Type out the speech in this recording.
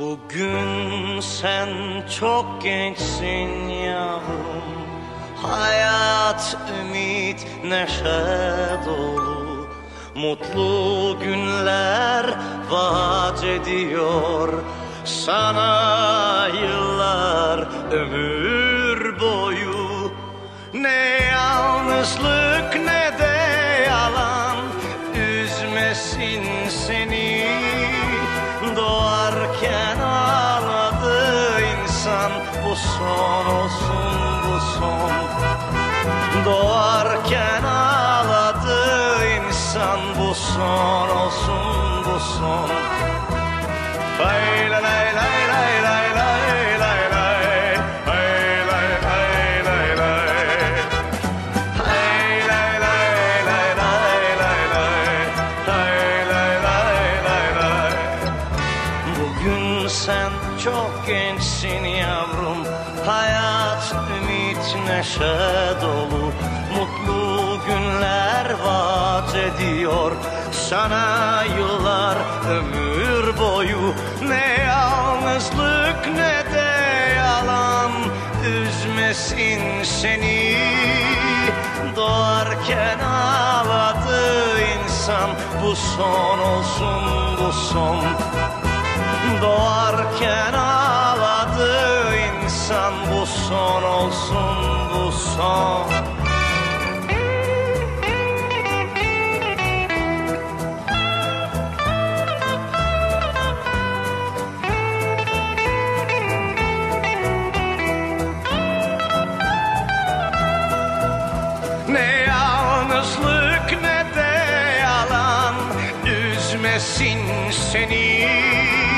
Bugün sen çok gençsin yavrum. Hayat, ümit, neşe dolu. Mutlu günler vaat ediyor. Sana yıllar ömür boyu. Ne yalnızlık ne de yalan. Üzmesin seni Doğarken insan Bu son olsun bu son. Doğarken ağladı insan Bu son olsun bu son. Lay lay Sen çok gençsin yavrum. Hayat, ümit, neşe dolu. Mutlu günler vaat ediyor. Sana yıllar ömür boyu. Ne yalnızlık ne de yalan. Üzmesin seni. Doğarken ağladı insan. Bu son olsun bu son Doğarken ağladı insan Bu son olsun bu son. Ne yalnızlık ne de yalan Üzmesin seni